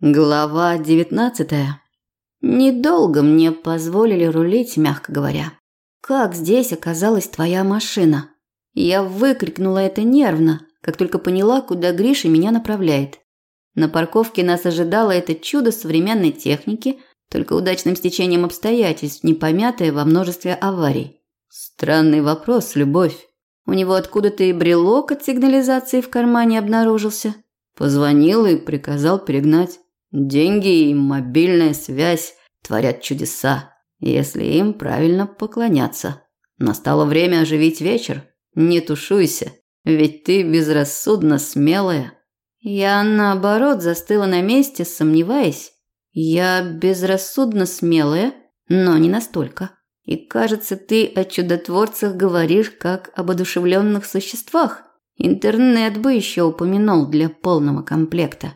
Глава девятнадцатая. Недолго мне позволили рулить, мягко говоря. Как здесь оказалась твоя машина? Я выкрикнула это нервно, как только поняла, куда Гриша меня направляет. На парковке нас ожидало это чудо современной техники, только удачным стечением обстоятельств, не помятое во множестве аварий. Странный вопрос, любовь. У него откуда-то и брелок от сигнализации в кармане обнаружился. Позвонил и приказал перегнать. Деньги и мобильная связь творят чудеса, если им правильно поклоняться. Настало время оживить вечер. Не тушуйся, ведь ты безрассудно смелая. Я, наоборот, застыла на месте, сомневаясь. Я безрассудно смелая, но не настолько. И кажется, ты о чудотворцах говоришь как об одушевленных существах. Интернет бы еще упомянул для полного комплекта.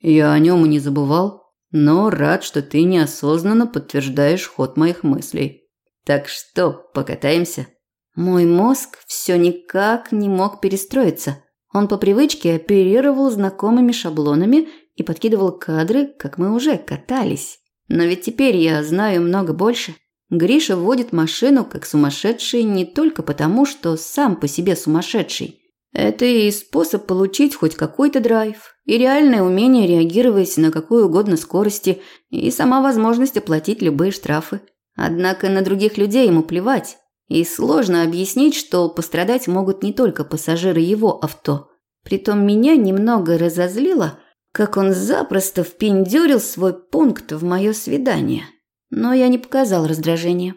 Я о нем и не забывал, но рад, что ты неосознанно подтверждаешь ход моих мыслей. Так что, покатаемся? Мой мозг все никак не мог перестроиться. Он по привычке оперировал знакомыми шаблонами и подкидывал кадры, как мы уже катались. Но ведь теперь я знаю много больше. Гриша водит машину как сумасшедший не только потому, что сам по себе сумасшедший. Это и способ получить хоть какой-то драйв, и реальное умение реагировать на какой угодно скорости, и сама возможность оплатить любые штрафы. Однако на других людей ему плевать. И сложно объяснить, что пострадать могут не только пассажиры его авто. Притом меня немного разозлило, как он запросто впендюрил свой пункт в мое свидание. Но я не показал раздражения.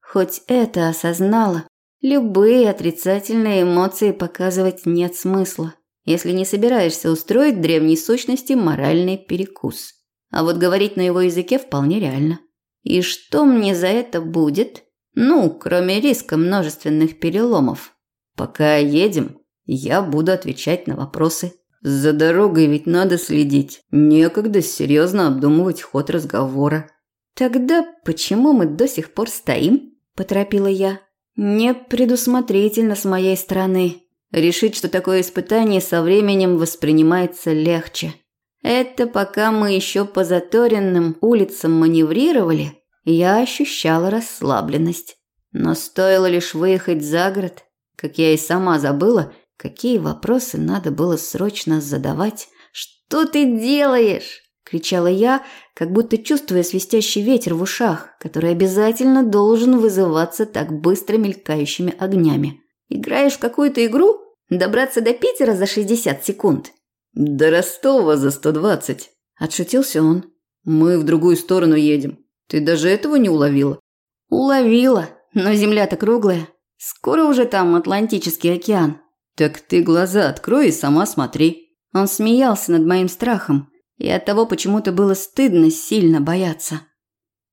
Хоть это осознала, любые отрицательные эмоции показывать нет смысла, если не собираешься устроить древней сущности моральный перекус. А вот говорить на его языке вполне реально. И что мне за это будет? Ну, кроме риска множественных переломов. Пока едем, я буду отвечать на вопросы. За дорогой ведь надо следить. Некогда серьезно обдумывать ход разговора. Тогда почему мы до сих пор стоим? Поторопила я. Не предусмотрительно с моей стороны. Решить, что такое испытание со временем воспринимается легче. Это пока мы еще по заторенным улицам маневрировали, я ощущала расслабленность. Но стоило лишь выехать за город, как я и сама забыла, какие вопросы надо было срочно задавать. «Что ты делаешь?» – кричала я, как будто чувствуя свистящий ветер в ушах, который обязательно должен вызываться так быстро мелькающими огнями. «Играешь в какую-то игру? Добраться до Питера за 60 секунд?» «До Ростова за 120», – отшутился он. «Мы в другую сторону едем. Ты даже этого не уловила? Уловила, но земля-то круглая. Скоро уже там Атлантический океан. Так ты глаза открой и сама смотри. Он смеялся над моим страхом, и от того почему-то было стыдно сильно бояться.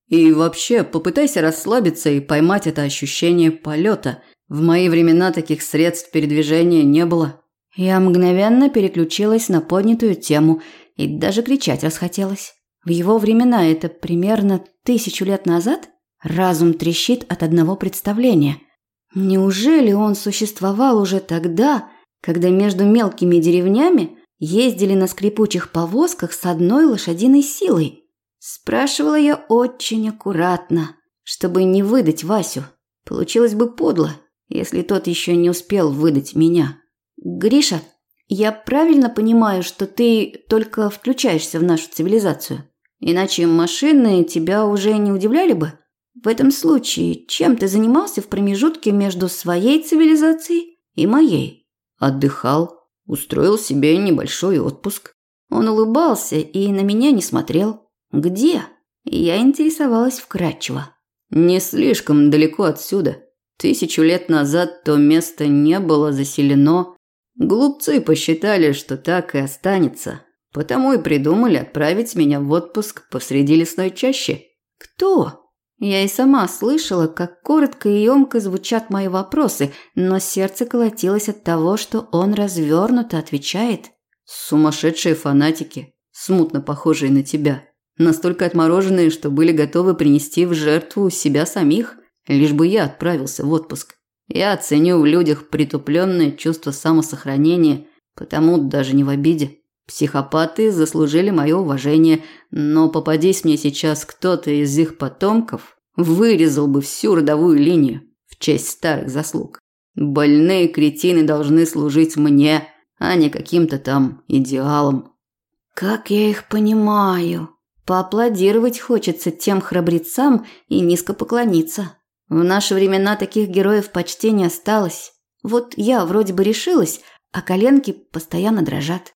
И вообще, попытайся расслабиться и поймать это ощущение полета. В мои времена таких средств передвижения не было. Я мгновенно переключилась на поднятую тему и даже кричать расхотелось. В его времена, это примерно тысячу лет назад, разум трещит от одного представления. Неужели он существовал уже тогда, когда между мелкими деревнями ездили на скрипучих повозках с одной лошадиной силой? Спрашивала я очень аккуратно, чтобы не выдать Васю. Получилось бы подло, если тот еще не успел выдать меня. Гриша, я правильно понимаю, что ты только включаешься в нашу цивилизацию? Иначе машины тебя уже не удивляли бы. В этом случае, чем ты занимался в промежутке между своей цивилизацией и моей? Отдыхал, устроил себе небольшой отпуск. Он улыбался и на меня не смотрел. Где? Я интересовалась вкратчиво. Не слишком далеко отсюда. Тысячу лет назад то место не было заселено. Глупцы посчитали, что так и останется. Потому и придумали отправить меня в отпуск посреди лесной чащи. Кто? Я и сама слышала, как коротко и емко звучат мои вопросы, но сердце колотилось от того, что он развернуто отвечает. Сумасшедшие фанатики, смутно похожие на тебя. Настолько отмороженные, что были готовы принести в жертву себя самих, лишь бы я отправился в отпуск. Я ценю в людях притупленное чувство самосохранения, потому даже не в обиде. Психопаты заслужили мое уважение, но попадись мне сейчас кто-то из их потомков, вырезал бы всю родовую линию в честь старых заслуг. Больные кретины должны служить мне, а не каким-то там идеалам. Как я их понимаю. Поаплодировать хочется тем храбрецам и низко поклониться. В наши времена таких героев почти не осталось. Вот я вроде бы решилась, а коленки постоянно дрожат.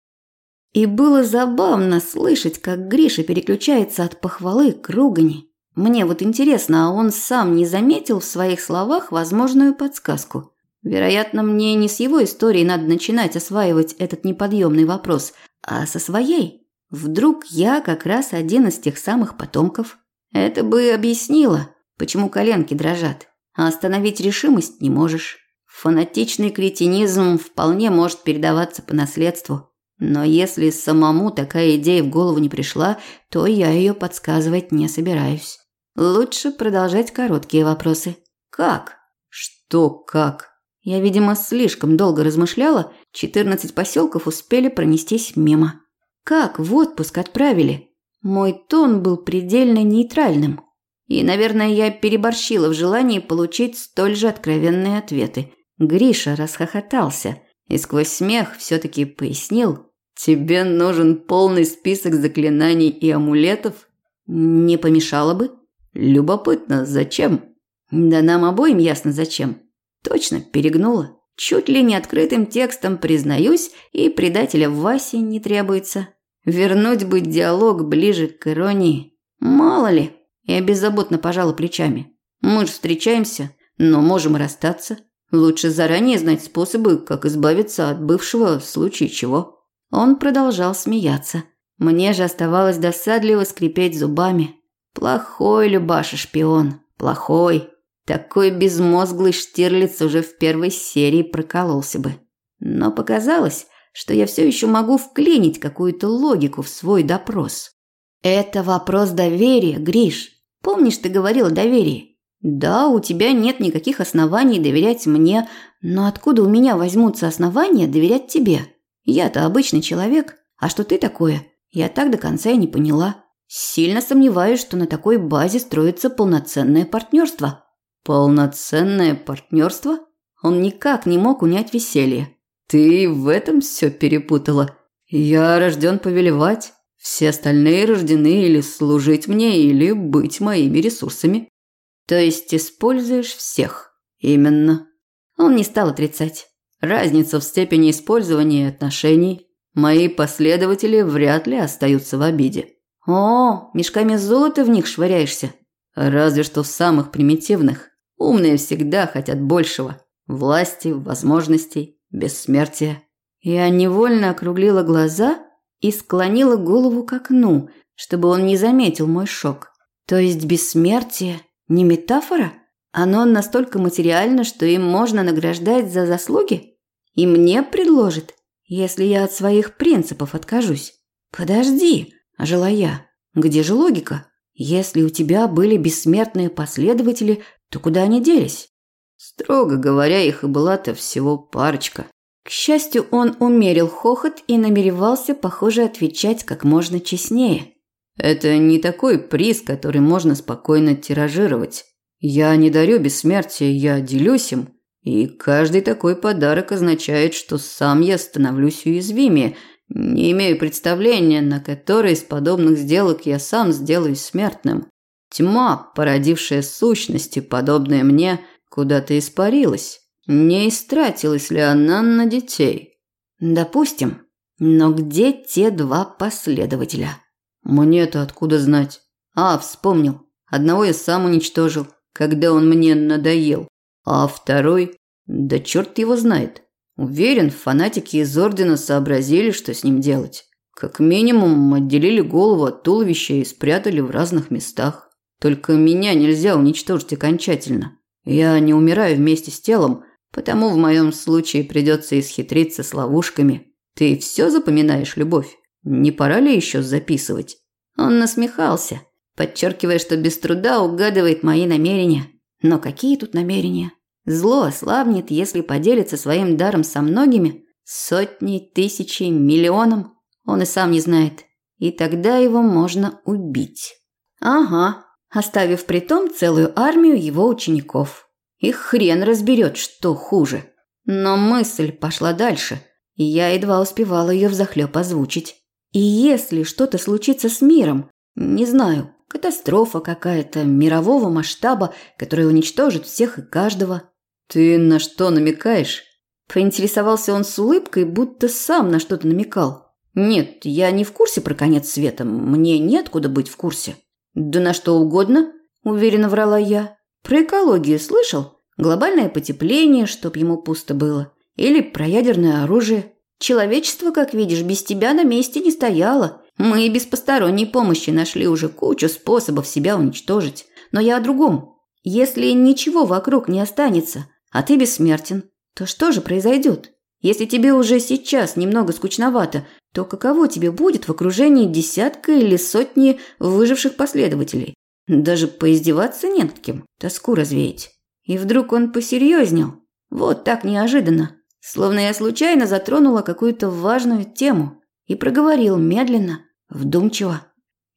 И было забавно слышать, как Гриша переключается от похвалы к ругани. Мне вот интересно, а он сам не заметил в своих словах возможную подсказку? Вероятно, мне не с его историей надо начинать осваивать этот неподъемный вопрос, а со своей. Вдруг я как раз один из тех самых потомков. Это бы объяснило, почему коленки дрожат, а остановить решимость не можешь. Фанатичный кретинизм вполне может передаваться по наследству. Но если самому такая идея в голову не пришла, то я ее подсказывать не собираюсь. Лучше продолжать короткие вопросы. Как? Что как? Я, видимо, слишком долго размышляла, 14 поселков успели пронестись мимо. Как в отпуск отправили? Мой тон был предельно нейтральным. И, наверное, я переборщила в желании получить столь же откровенные ответы. Гриша расхохотался и сквозь смех все-таки пояснил. «Тебе нужен полный список заклинаний и амулетов?» «Не помешало бы». «Любопытно, зачем?» «Да нам обоим ясно, зачем. Точно, перегнула. Чуть ли не открытым текстом признаюсь, и предателя в Васе не требуется. Вернуть бы диалог ближе к иронии. Мало ли, я беззаботно пожала плечами. Мы же встречаемся, но можем расстаться. Лучше заранее знать способы, как избавиться от бывшего в случае чего. Он продолжал смеяться. Мне же оставалось досадливо скрипеть зубами. Плохой Любаша шпион, плохой. Такой безмозглый Штирлиц уже в первой серии прокололся бы. Но показалось, что я все еще могу вклинить какую-то логику в свой допрос. Это вопрос доверия, Гриш. Помнишь, ты говорил о доверии? Да, у тебя нет никаких оснований доверять мне, но откуда у меня возьмутся основания доверять тебе? Я-то обычный человек, а что ты такое? Я так до конца и не поняла. Сильно сомневаюсь, что на такой базе строится полноценное партнерство. Полноценное партнерство? Он никак не мог унять веселье. Ты в этом все перепутала. Я рожден повелевать. Все остальные рождены или служить мне, или быть моими ресурсами. То есть используешь всех? Именно. Он не стал отрицать. Разница в степени использования отношений. Мои последователи вряд ли остаются в обиде. О, мешками золота в них швыряешься. Разве что в самых примитивных. Умные всегда хотят большего. Власти, возможностей, бессмертия. Я невольно округлила глаза и склонила голову к окну, чтобы он не заметил мой шок. То есть бессмертие не метафора? Оно настолько материально, что им можно награждать за заслуги? И мне предложат, если я от своих принципов откажусь. Подожди, ожила я. Где же логика? Если у тебя были бессмертные последователи, то куда они делись? Строго говоря, их и была-то всего парочка. К счастью, он умерил хохот и намеревался, похоже, отвечать как можно честнее. Это не такой приз, который можно спокойно тиражировать. Я не дарю бессмертие, я делюсь им. И каждый такой подарок означает, что сам я становлюсь уязвимее. Не имею представления, на которой из подобных сделок я сам сделаюсь смертным. Тьма, породившая сущности, подобные мне, куда-то испарилась. Не истратилась ли она на детей? Допустим. Но где те два последователя? Мне-то откуда знать? А, вспомнил. Одного я сам уничтожил, когда он мне надоел. А второй... Да черт его знает. Уверен, фанатики из Ордена сообразили, что с ним делать. Как минимум, отделили голову от туловища и спрятали в разных местах. Только меня нельзя уничтожить окончательно. Я не умираю вместе с телом, потому в моем случае придется исхитриться с ловушками. Ты все запоминаешь, любовь? Не пора ли еще записывать? Он насмехался, подчеркивая, что без труда угадывает мои намерения. Но какие тут намерения? Зло ослабнет, если поделится своим даром со многими, сотней, тысячей, миллионом. Он и сам не знает. И тогда его можно убить. Ага, оставив при том целую армию его учеников. Их хрен разберет, что хуже. Но мысль пошла дальше, и я едва успевала ее взахлеб озвучить. И если что-то случится с миром, не знаю, катастрофа какая-то мирового масштаба, которая уничтожит всех и каждого. Ты на что намекаешь? Поинтересовался он с улыбкой, будто сам на что-то намекал. Нет, я не в курсе про конец света, мне неоткуда быть в курсе. Да на что угодно, уверенно врала я. Про экологию слышал? Глобальное потепление, чтоб ему пусто было. Или про ядерное оружие. Человечество, как видишь, без тебя на месте не стояло. Мы и без посторонней помощи нашли уже кучу способов себя уничтожить. Но я о другом. Если ничего вокруг не останется, а ты бессмертен, то что же произойдет? Если тебе уже сейчас немного скучновато, то каково тебе будет в окружении десятка или сотни выживших последователей? Даже поиздеваться не над кем, тоску развеять. И вдруг он посерьезнел. Вот так неожиданно. Словно я случайно затронула какую-то важную тему. И проговорил медленно, вдумчиво.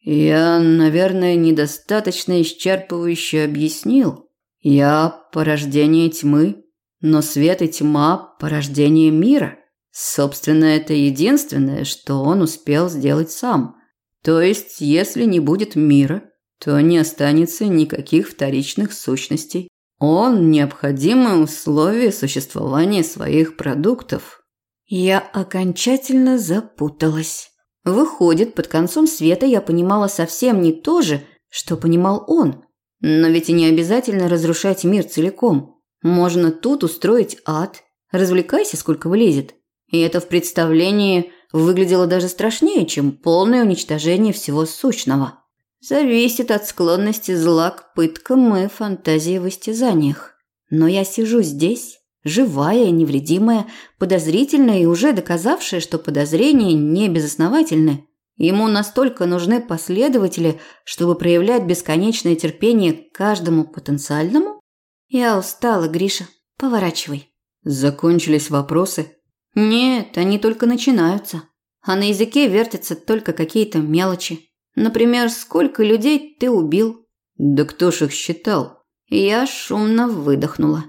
Я, наверное, недостаточно исчерпывающе объяснил. Я порождение тьмы, но свет и тьма – порождение мира. Собственно, это единственное, что он успел сделать сам. То есть, если не будет мира, то не останется никаких вторичных сущностей. Он – необходимое условие существования своих продуктов. Я окончательно запуталась. Выходит, под концом света я понимала совсем не то же, что понимал он. Но ведь и не обязательно разрушать мир целиком. Можно тут устроить ад. Развлекайся, сколько влезет. И это в представлении выглядело даже страшнее, чем полное уничтожение всего сущного. Зависит от склонности зла к пыткам и фантазии в истязаниях. Но я сижу здесь, живая, невредимая, подозрительная и уже доказавшая, что подозрения не безосновательны. Ему настолько нужны последователи, чтобы проявлять бесконечное терпение к каждому потенциальному? Я устала, Гриша. Поворачивай. Закончились вопросы? Нет, они только начинаются. А на языке вертятся только какие-то мелочи. Например, сколько людей ты убил? Да кто ж их считал? Я шумно выдохнула.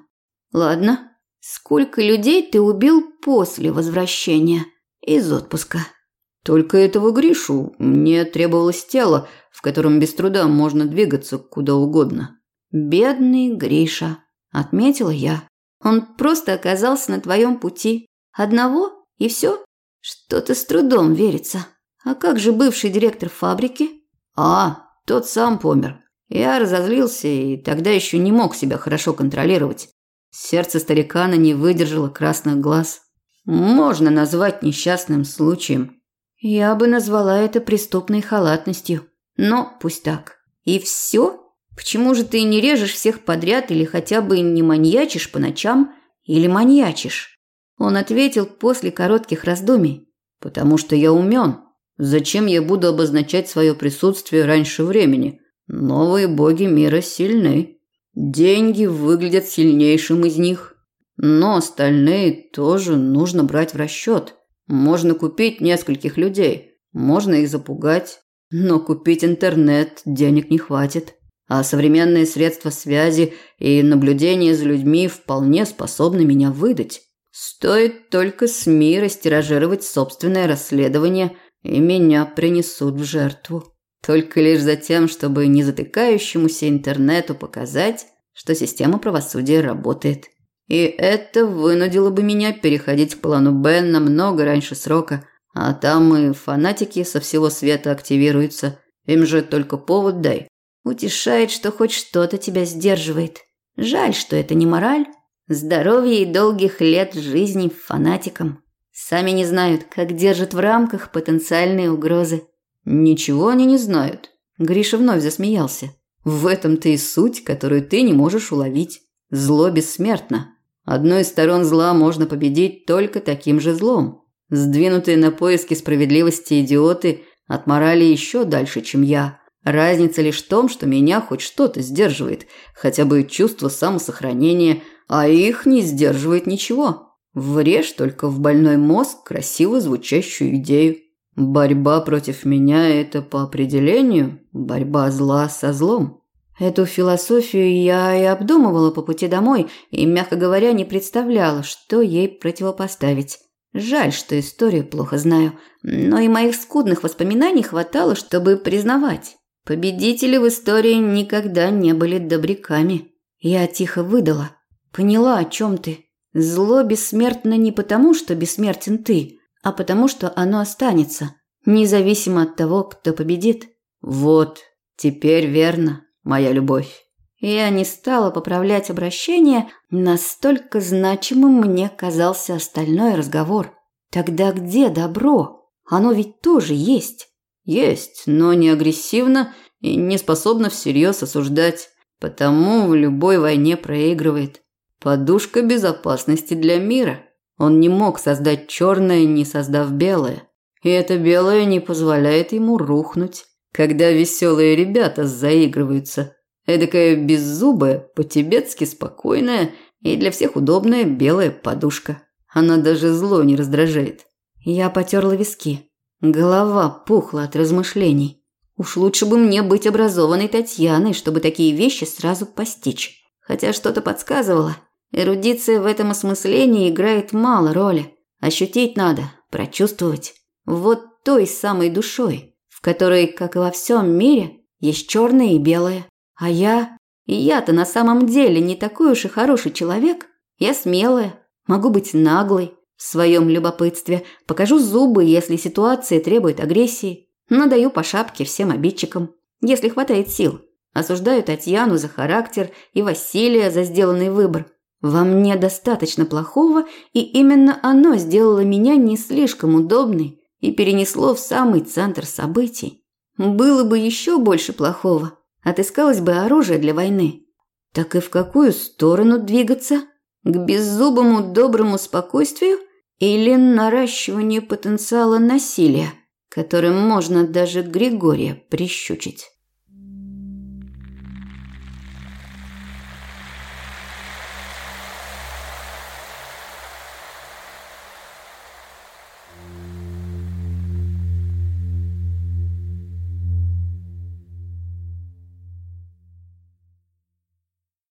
Ладно. Сколько людей ты убил после возвращения из отпуска? Только этого Гришу. Мне требовалось тело, в котором без труда можно двигаться куда угодно. Бедный Гриша, отметила я. Он просто оказался на твоем пути. Одного и все? Что-то с трудом верится. А как же бывший директор фабрики? А, тот сам помер. Я разозлился и тогда еще не мог себя хорошо контролировать. Сердце старикана не выдержало красных глаз. Можно назвать несчастным случаем. Я бы назвала это преступной халатностью. Но пусть так. И все? Почему же ты не режешь всех подряд или хотя бы не маньячишь по ночам? Или маньячишь? Он ответил после коротких раздумий. Потому что я умен. Зачем я буду обозначать свое присутствие раньше времени? Новые боги мира сильны. Деньги выглядят сильнейшим из них. Но остальные тоже нужно брать в расчет. Можно купить нескольких людей, можно их запугать, но купить интернет денег не хватит. А современные средства связи и наблюдения за людьми вполне способны меня выдать. Стоит только СМИ растиражировать собственное расследование – и меня принесут в жертву. Только лишь за тем, чтобы не затыкающемуся интернету показать, что система правосудия работает. И это вынудило бы меня переходить к плану Б намного раньше срока, а там и фанатики со всего света активируются. Им же только повод дай. Утешает, что хоть что-то тебя сдерживает. Жаль, что это не мораль. Здоровье и долгих лет жизни фанатикам. Сами не знают, как держат в рамках потенциальные угрозы. Ничего они не знают. Гриша вновь засмеялся. В этом-то и суть, которую ты не можешь уловить. Зло бессмертно. Одной из сторон зла можно победить только таким же злом. Сдвинутые на поиски справедливости идиоты от морали еще дальше, чем я. Разница лишь в том, что меня хоть что-то сдерживает, хотя бы чувство самосохранения, а их не сдерживает ничего. Врежь только в больной мозг красиво звучащую идею. Борьба против меня – это по определению борьба зла со злом. Эту философию я и обдумывала по пути домой и, мягко говоря, не представляла, что ей противопоставить. Жаль, что историю плохо знаю, но и моих скудных воспоминаний хватало, чтобы признавать. Победители в истории никогда не были добряками. Я тихо выдала. Поняла, о чем ты. Зло бессмертно не потому, что бессмертен ты, а потому, что оно останется, независимо от того, кто победит. Вот, теперь верно моя любовь. Я не стала поправлять обращение, настолько значимым мне казался остальной разговор. Тогда где добро? Оно ведь тоже есть. Есть, но не агрессивно и не способно всерьез осуждать. Потому в любой войне проигрывает. Подушка безопасности для мира. Он не мог создать черное, не создав белое. И это белое не позволяет ему рухнуть когда веселые ребята заигрываются. Эдакая беззубая, по-тибетски спокойная и для всех удобная белая подушка. Она даже зло не раздражает. Я потерла виски. Голова пухла от размышлений. Уж лучше бы мне быть образованной Татьяной, чтобы такие вещи сразу постичь. Хотя что-то подсказывало. Эрудиция в этом осмыслении играет мало роли. Ощутить надо, прочувствовать. Вот той самой душой в которой, как и во всем мире, есть черное и белое. А я... Я-то на самом деле не такой уж и хороший человек. Я смелая, могу быть наглой в своем любопытстве, покажу зубы, если ситуация требует агрессии, надаю по шапке всем обидчикам, если хватает сил. Осуждаю Татьяну за характер и Василия за сделанный выбор. Во мне достаточно плохого, и именно оно сделало меня не слишком удобной и перенесло в самый центр событий. Было бы еще больше плохого, отыскалось бы оружие для войны. Так и в какую сторону двигаться? К беззубому доброму спокойствию или наращиванию потенциала насилия, которым можно даже Григория прищучить?